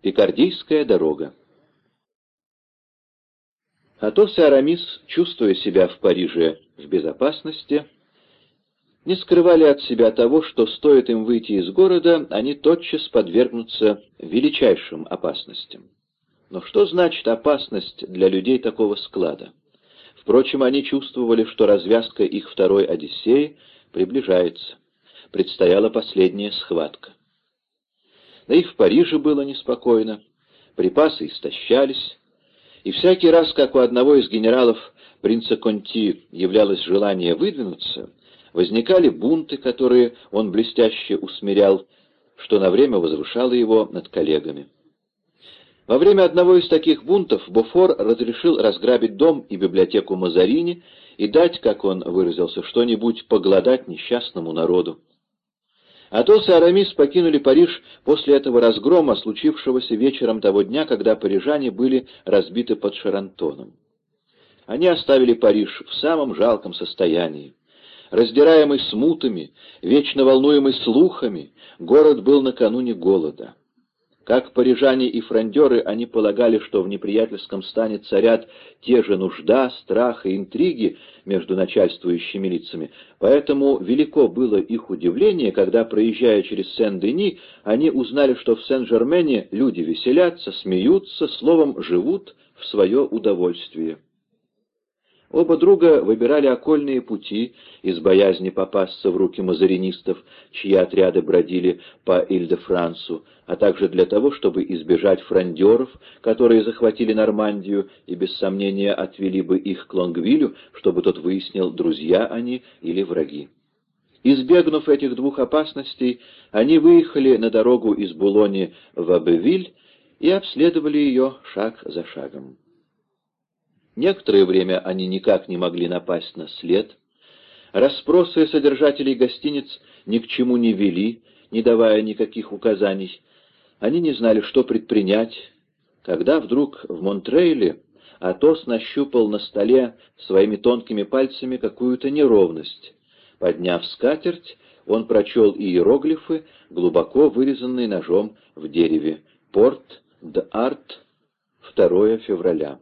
Пикардийская дорога. Атос и Арамис, чувствуя себя в Париже в безопасности, не скрывали от себя того, что стоит им выйти из города, они тотчас подвергнутся величайшим опасностям. Но что значит опасность для людей такого склада? Впрочем, они чувствовали, что развязка их второй Одиссеи приближается. Предстояла последняя схватка. Да и в Париже было неспокойно, припасы истощались, и всякий раз, как у одного из генералов принца Конти являлось желание выдвинуться, возникали бунты, которые он блестяще усмирял, что на время возвышало его над коллегами. Во время одного из таких бунтов Бофор разрешил разграбить дом и библиотеку Мазарини и дать, как он выразился, что-нибудь погладать несчастному народу. Атос и Арамис покинули Париж после этого разгрома, случившегося вечером того дня, когда парижане были разбиты под Шарантоном. Они оставили Париж в самом жалком состоянии. Раздираемый смутами, вечно волнуемый слухами, город был накануне голода. Как парижане и фрондеры, они полагали, что в неприятельском стане царят те же нужда, страх и интриги между начальствующими лицами, поэтому велико было их удивление, когда, проезжая через Сен-Дени, они узнали, что в Сен-Жермене люди веселятся, смеются, словом, живут в свое удовольствие. Оба друга выбирали окольные пути из боязни попасться в руки мазаринистов, чьи отряды бродили по Иль-де-Франсу, а также для того, чтобы избежать фрондеров, которые захватили Нормандию и, без сомнения, отвели бы их к Лонгвилю, чтобы тот выяснил, друзья они или враги. Избегнув этих двух опасностей, они выехали на дорогу из Булони в Абевиль и обследовали ее шаг за шагом. Некоторое время они никак не могли напасть на след. Расспросы содержателей гостиниц ни к чему не вели, не давая никаких указаний. Они не знали, что предпринять, когда вдруг в Монтрейле Атос нащупал на столе своими тонкими пальцами какую-то неровность. Подняв скатерть, он прочел иероглифы, глубоко вырезанные ножом в дереве. «Порт де Арт, 2 февраля».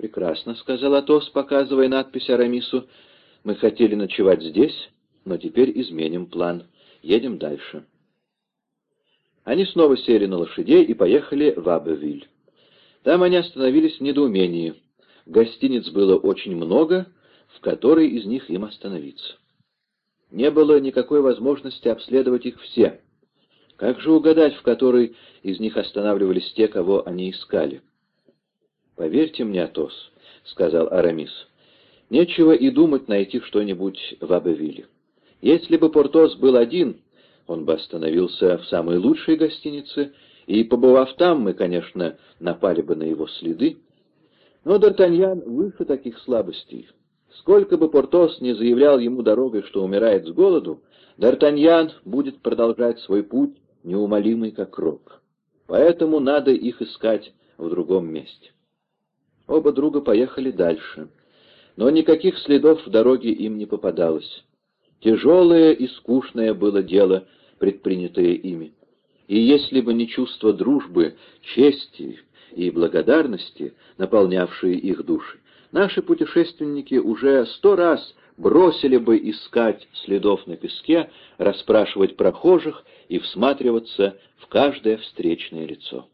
«Прекрасно», — сказал Атос, показывая надпись Арамису. «Мы хотели ночевать здесь, но теперь изменим план. Едем дальше». Они снова сели на лошадей и поехали в Абевиль. Там они остановились в недоумении. Гостиниц было очень много, в которой из них им остановиться. Не было никакой возможности обследовать их все. Как же угадать, в которой из них останавливались те, кого они искали? «Поверьте мне, Атос», — сказал Арамис, — «нечего и думать найти что-нибудь в Абевиле. Если бы Портос был один, он бы остановился в самой лучшей гостинице, и, побывав там, мы, конечно, напали бы на его следы. Но Д'Артаньян выше таких слабостей. Сколько бы Портос не заявлял ему дорогой, что умирает с голоду, Д'Артаньян будет продолжать свой путь, неумолимый как рок. Поэтому надо их искать в другом месте. Оба друга поехали дальше. Но никаких следов в дороге им не попадалось. Тяжелое и скучное было дело, предпринятое ими. И если бы не чувство дружбы, чести и благодарности, наполнявшие их души, наши путешественники уже сто раз бросили бы искать следов на песке, расспрашивать прохожих и всматриваться в каждое встречное лицо.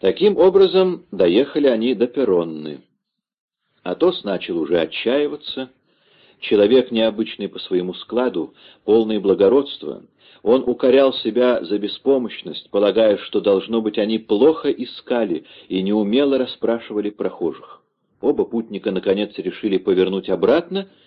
Таким образом, доехали они до Перронны. Атос начал уже отчаиваться. Человек необычный по своему складу, полный благородства. Он укорял себя за беспомощность, полагая, что, должно быть, они плохо искали и неумело расспрашивали прохожих. Оба путника, наконец, решили повернуть обратно —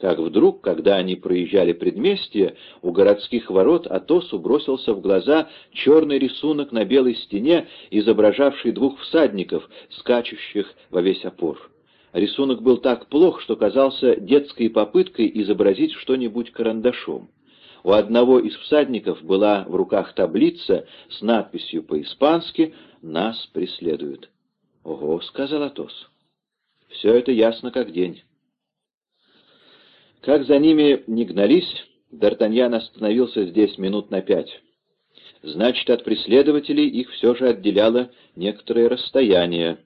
как вдруг, когда они проезжали предместье, у городских ворот Атосу бросился в глаза черный рисунок на белой стене, изображавший двух всадников, скачущих во весь опор. Рисунок был так плох, что казался детской попыткой изобразить что-нибудь карандашом. У одного из всадников была в руках таблица с надписью по-испански «Нас преследуют». «Ого», — сказал Атос. «Все это ясно как день». Как за ними не гнались, Д'Артаньян остановился здесь минут на пять. Значит, от преследователей их все же отделяло некоторое расстояние.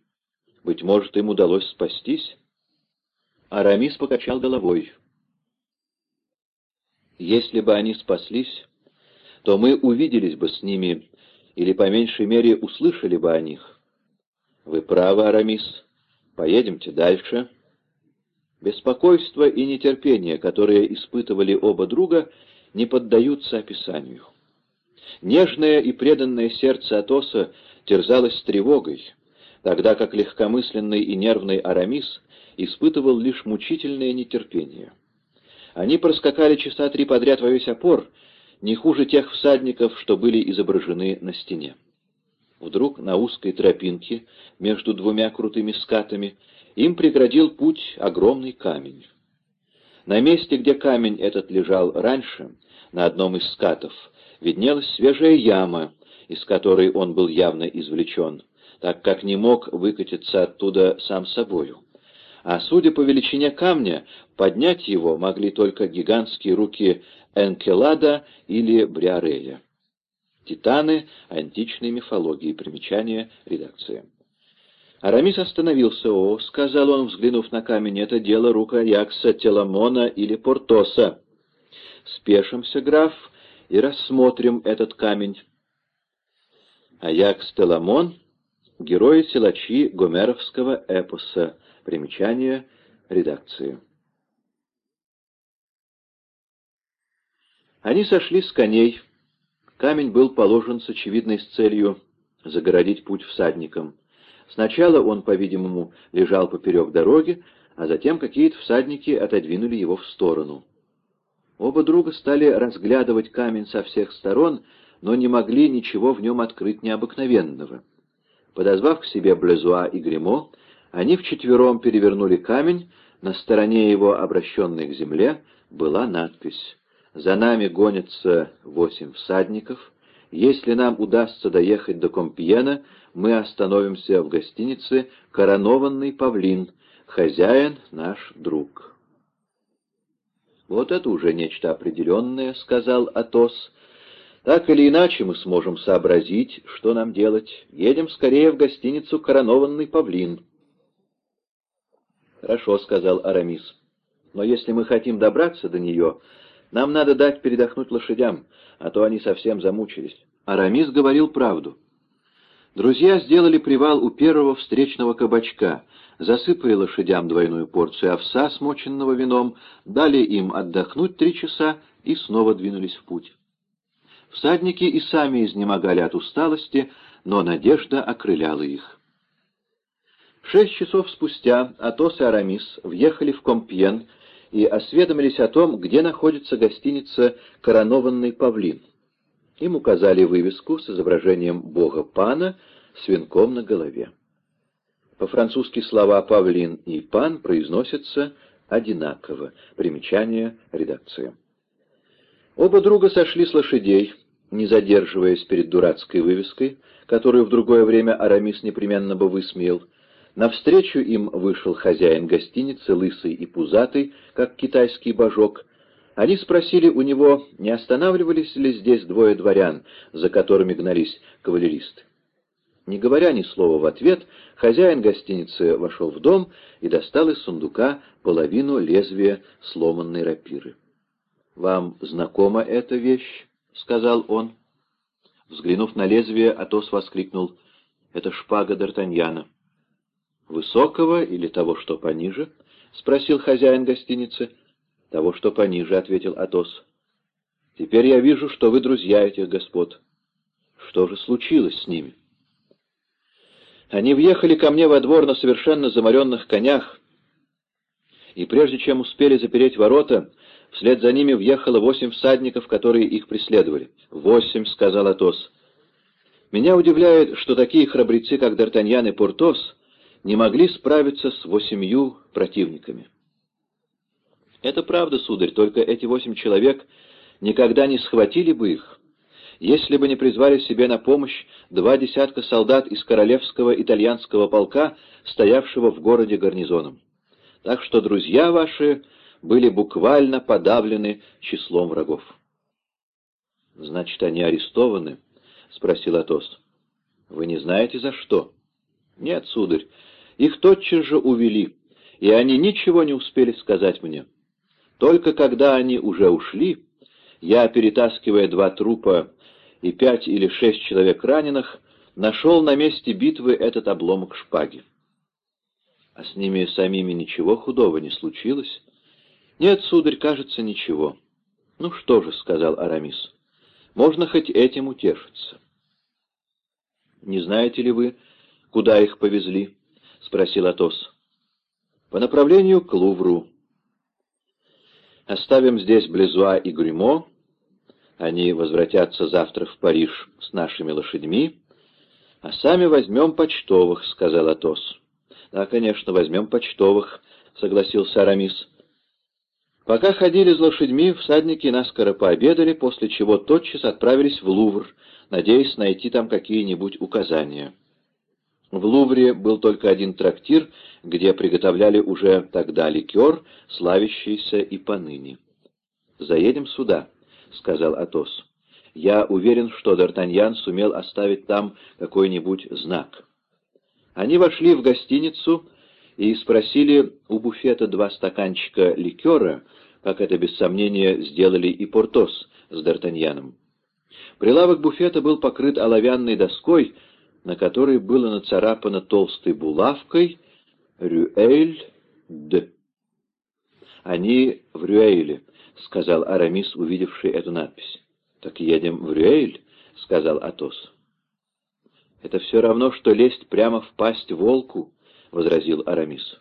Быть может, им удалось спастись? Арамис покачал головой. Если бы они спаслись, то мы увиделись бы с ними, или, по меньшей мере, услышали бы о них. Вы правы, Арамис. Поедемте дальше. Беспокойство и нетерпение, которые испытывали оба друга, не поддаются описанию. Нежное и преданное сердце Атоса терзалось тревогой, тогда как легкомысленный и нервный Арамис испытывал лишь мучительное нетерпение. Они проскакали часа три подряд во весь опор, не хуже тех всадников, что были изображены на стене. Вдруг на узкой тропинке между двумя крутыми скатами им преградил путь огромный камень. На месте, где камень этот лежал раньше, на одном из скатов, виднелась свежая яма, из которой он был явно извлечен, так как не мог выкатиться оттуда сам собою. А судя по величине камня, поднять его могли только гигантские руки Энкелада или Бриарея. Титаны античной мифологии. Примечание редакции. Арамис остановился. «О», — сказал он, взглянув на камень, — «это дело рук Аякса, Теламона или Портоса. Спешимся, граф, и рассмотрим этот камень. Аякс Теламон — герои-силачи гомеровского эпоса. Примечание редакции. Они сошли с коней. Камень был положен с очевидной целью загородить путь всадникам. Сначала он, по-видимому, лежал поперек дороги, а затем какие-то всадники отодвинули его в сторону. Оба друга стали разглядывать камень со всех сторон, но не могли ничего в нем открыть необыкновенного. Подозвав к себе Блезуа и Гремо, они вчетвером перевернули камень, на стороне его, обращенной к земле, была надпись «За нами гонятся восемь всадников. Если нам удастся доехать до Компьена, мы остановимся в гостинице «Коронованный павлин», хозяин наш друг». «Вот это уже нечто определенное», — сказал Атос. «Так или иначе мы сможем сообразить, что нам делать. Едем скорее в гостиницу «Коронованный павлин». «Хорошо», — сказал Арамис. «Но если мы хотим добраться до нее, нам надо дать передохнуть лошадям, а то они совсем замучились». Арамис говорил правду. Друзья сделали привал у первого встречного кабачка, засыпали лошадям двойную порцию овса, смоченного вином, дали им отдохнуть три часа и снова двинулись в путь. Всадники и сами изнемогали от усталости, но надежда окрыляла их. Шесть часов спустя Атос и Арамис въехали в Компьен и осведомились о том, где находится гостиница «Коронованный павлин». Им указали вывеску с изображением бога Пана с венком на голове. По-французски слова «павлин» и «пан» произносятся одинаково. Примечание редакции. Оба друга сошли с лошадей, не задерживаясь перед дурацкой вывеской, которую в другое время Арамис непременно бы высмеял. Навстречу им вышел хозяин гостиницы, лысый и пузатый, как китайский божок, они спросили у него, не останавливались ли здесь двое дворян, за которыми гнались кавалеристы. Не говоря ни слова в ответ, хозяин гостиницы вошел в дом и достал из сундука половину лезвия сломанной рапиры. «Вам знакома эта вещь?» — сказал он. Взглянув на лезвие, Атос воскликнул. «Это шпага Д'Артаньяна». «Высокого или того, что пониже?» — спросил хозяин гостиницы. «Того, что пониже», — ответил Атос. «Теперь я вижу, что вы друзья этих господ. Что же случилось с ними?» Они въехали ко мне во двор на совершенно заморенных конях, и прежде чем успели запереть ворота, вслед за ними въехало восемь всадников, которые их преследовали. «Восемь», — сказал Атос. «Меня удивляет, что такие храбрецы, как Д'Артаньян и Портос, не могли справиться с восемью противниками». Это правда, сударь, только эти восемь человек никогда не схватили бы их, если бы не призвали себе на помощь два десятка солдат из королевского итальянского полка, стоявшего в городе гарнизоном. Так что друзья ваши были буквально подавлены числом врагов. Значит, они арестованы, спросил Атос. «Вы не знаете, за что?» «Нет, сударь, их тотчас же увели, и они ничего не успели сказать мне. Только когда они уже ушли, я, перетаскивая два трупа и пять или шесть человек раненых, нашел на месте битвы этот обломок шпаги. А с ними самими ничего худого не случилось? Нет, сударь, кажется, ничего. Ну что же, — сказал Арамис, — можно хоть этим утешиться. Не знаете ли вы, куда их повезли? — спросил Атос. По направлению к Лувру. Оставим здесь Близуа и Грюмо. Они возвратятся завтра в Париж с нашими лошадьми, а сами возьмем почтовых, — сказал Атос. Да, конечно, возьмем почтовых, — согласился Арамис. Пока ходили с лошадьми, всадники наскоро пообедали, после чего тотчас отправились в Лувр, надеясь найти там какие-нибудь указания. В Лувре был только один трактир, где приготовляли уже тогда ликер, славящийся и поныне. «Заедем сюда», — сказал Атос. Я уверен, что Д'Артаньян сумел оставить там какой-нибудь знак. Они вошли в гостиницу и спросили у буфета два стаканчика ликера, как это без сомнения сделали и Портос с Д'Артаньяном. Прилавок буфета был покрыт оловянной доской, на которой было нацарапано толстой булавкой «Рюэль Д». «Они в Рюэле», — сказал Арамис, увидевший эту надпись. «Так едем в Рюэль», — сказал Атос. «Это все равно, что лезть прямо в пасть волку», — возразил Арамис.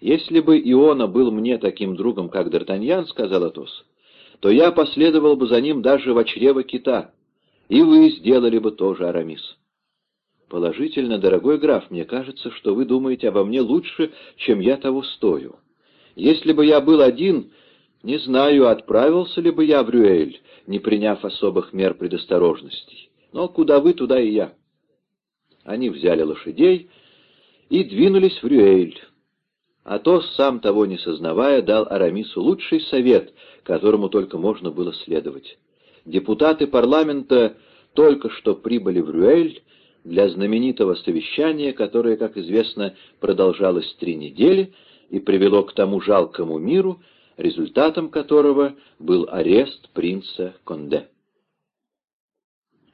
«Если бы Иона был мне таким другом, как Д'Артаньян», — сказал Атос, — «то я последовал бы за ним даже в чрево кита, и вы сделали бы тоже, Арамис». «Положительно, дорогой граф, мне кажется, что вы думаете обо мне лучше, чем я того стою. Если бы я был один, не знаю, отправился ли бы я в Рюэль, не приняв особых мер предосторожности. Но куда вы, туда и я. Они взяли лошадей и двинулись в Рюэль. Атос, сам того не сознавая, дал Арамису лучший совет, которому только можно было следовать. Депутаты парламента только что прибыли в Рюэль для знаменитого совещания, которое, как известно, продолжалось три недели и привело к тому жалкому миру, результатом которого был арест принца Конде.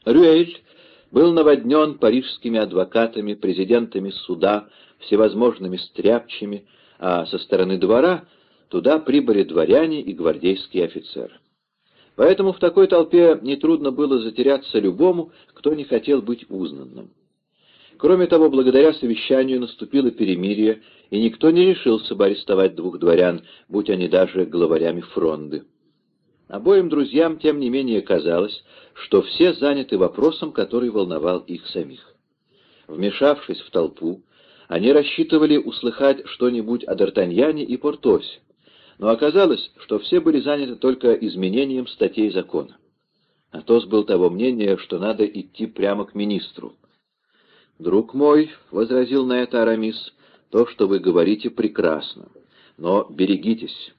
Рюэль был наводнен парижскими адвокатами, президентами суда, всевозможными стряпчими, а со стороны двора туда прибыли дворяне и гвардейские офицеры. Поэтому в такой толпе нетрудно было затеряться любому, кто не хотел быть узнанным. Кроме того, благодаря совещанию наступило перемирие, и никто не решился бы арестовать двух дворян, будь они даже главарями фронды. Обоим друзьям, тем не менее, казалось, что все заняты вопросом, который волновал их самих. Вмешавшись в толпу, они рассчитывали услыхать что-нибудь о Д'Артаньяне и Портосе, но оказалось, что все были заняты только изменением статей закона. Атос был того мнения, что надо идти прямо к министру. «Друг мой», — возразил на это Арамис, — «то, что вы говорите, прекрасно. Но берегитесь.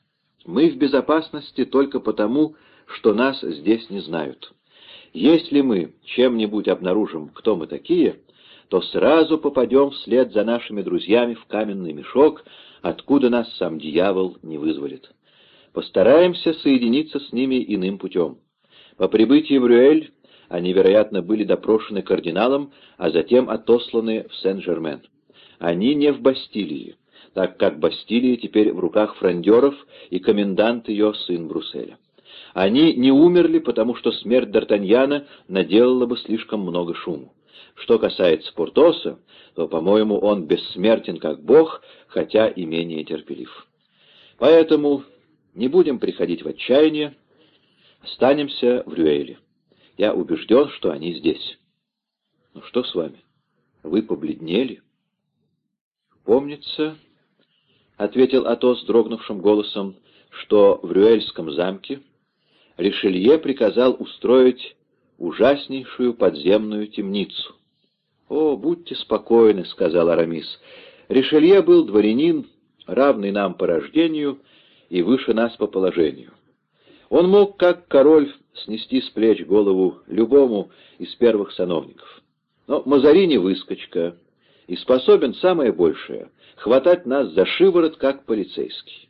Мы в безопасности только потому, что нас здесь не знают. Если мы чем-нибудь обнаружим, кто мы такие, то сразу попадем вслед за нашими друзьями в каменный мешок, откуда нас сам дьявол не вызволит. Постараемся соединиться с ними иным путем. По прибытии в Рюэль они, вероятно, были допрошены кардиналом, а затем отосланы в Сен-Жермен. Они не в Бастилии, так как Бастилия теперь в руках фрондеров и комендант ее сын Брусселя. Они не умерли, потому что смерть Д'Артаньяна наделала бы слишком много шуму. Что касается Портоса, то, по-моему, он бессмертен как бог, хотя и менее терпелив. Поэтому не будем приходить в отчаяние, останемся в Рюэле. Я убежден, что они здесь. Ну что с вами? Вы побледнели? Помнится, — ответил Атос дрогнувшим голосом, — что в Рюэльском замке Ришелье приказал устроить ужаснейшую подземную темницу. «О, будьте спокойны», — сказал Арамис. «Ришелье был дворянин, равный нам по рождению и выше нас по положению. Он мог, как король, снести с плеч голову любому из первых сановников. Но Мазарини выскочка и способен самое большее — хватать нас за шиворот, как полицейский.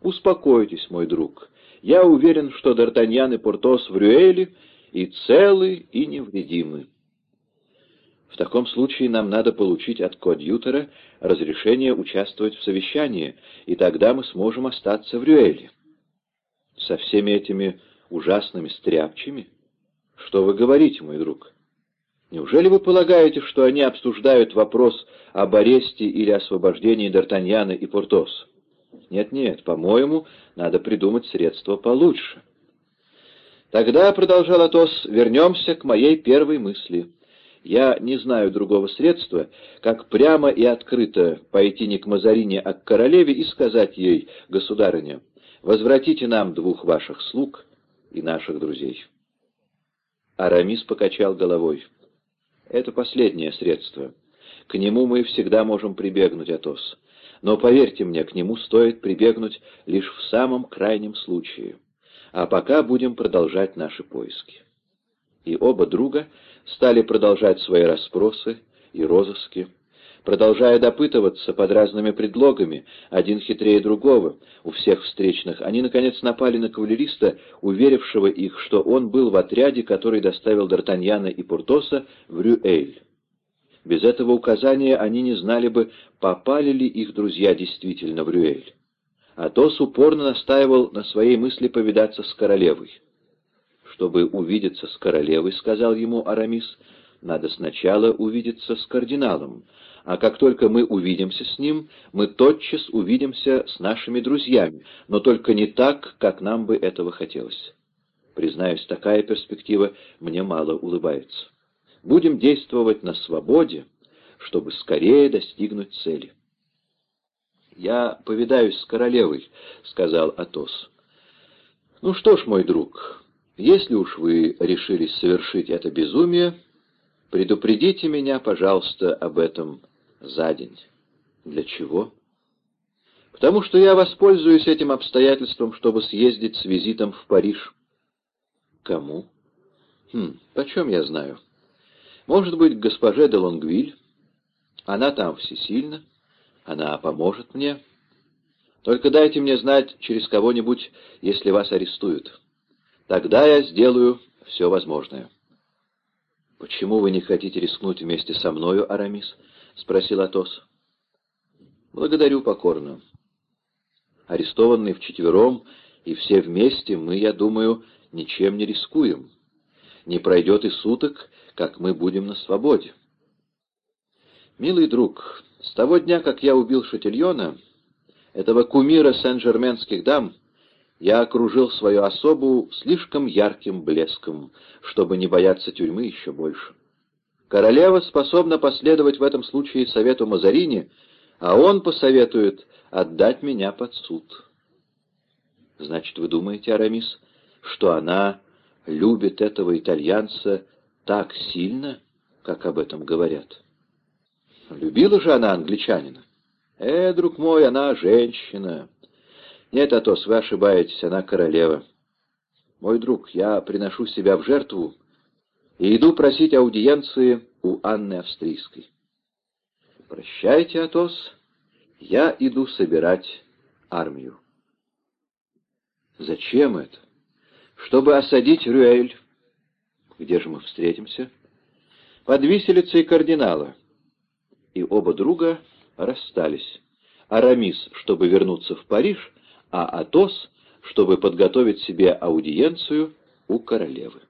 Успокойтесь, мой друг. Я уверен, что Д'Артаньян и Портос в Рюэле и целы, и невредимы. В таком случае нам надо получить от коадьютора разрешение участвовать в совещании, и тогда мы сможем остаться в Рюэле. Со всеми этими ужасными стряпчими? Что вы говорите, мой друг? Неужели вы полагаете, что они обсуждают вопрос об аресте или освобождении Д'Артаньяна и Портоса? Нет-нет, по-моему, надо придумать средства получше. Тогда, — продолжал Атос, — вернемся к моей первой мысли. Я не знаю другого средства, как прямо и открыто пойти не к Мазарине, а к королеве и сказать ей, государыня, возвратите нам двух ваших слуг и наших друзей. Арамис покачал головой. Это последнее средство. К нему мы всегда можем прибегнуть, Атос. Но поверьте мне, к нему стоит прибегнуть лишь в самом крайнем случае. А пока будем продолжать наши поиски. И оба друга стали продолжать свои расспросы и розыски, продолжая допытываться под разными предлогами, один хитрее другого, у всех встречных, они, наконец, напали на кавалериста, уверившего их, что он был в отряде, который доставил Д'Артаньяна и Пуртоса в Рюэль. Без этого указания они не знали бы, попали ли их друзья действительно в Рюэль. Атос упорно настаивал на своей мысли повидаться с королевой. «Чтобы увидеться с королевой, — сказал ему Арамис, — надо сначала увидеться с кардиналом, а как только мы увидимся с ним, мы тотчас увидимся с нашими друзьями, но только не так, как нам бы этого хотелось. Признаюсь, такая перспектива мне мало улыбается. Будем действовать на свободе, чтобы скорее достигнуть цели. «Я повидаюсь с королевой», — сказал Атос. «Ну что ж, мой друг, если уж вы решились совершить это безумие, предупредите меня, пожалуйста, об этом за день. Для чего? Потому что я воспользуюсь этим обстоятельством, чтобы съездить с визитом в Париж. Кому? Хм, почем я знаю? Может быть, госпоже де Лонгвиль? Она там всесильна, она поможет мне. Только дайте мне знать через кого-нибудь, если вас арестуют. Тогда я сделаю все возможное. Почему вы не хотите рискнуть вместе со мною, Арамис? — спросил Атос. «Благодарю покорно. Арестованные вчетвером и все вместе мы, я думаю, ничем не рискуем. Не пройдет и суток, как мы будем на свободе. Милый друг, с того дня, как я убил Шатильона, этого кумира сен-жерменских дам, я окружил свою особу слишком ярким блеском, чтобы не бояться тюрьмы еще больше. Королева способна последовать в этом случае совету Мазарини, а он посоветует отдать меня под суд. Значит, вы думаете, Арамис, что она любит этого итальянца так сильно, как об этом говорят? Любила же она англичанина. Э, друг мой, она женщина. Нет, Атос, вы ошибаетесь, она королева. Мой друг, я приношу себя в жертву и иду просить аудиенции у Анны Австрийской. «Прощайте, Атос, я иду собирать армию». «Зачем это?» «Чтобы осадить Рюэль». «Где же мы встретимся?» «Под виселицей кардинала». И оба друга расстались. Арамис, чтобы вернуться в Париж, а Атос, чтобы подготовить себе аудиенцию у королевы.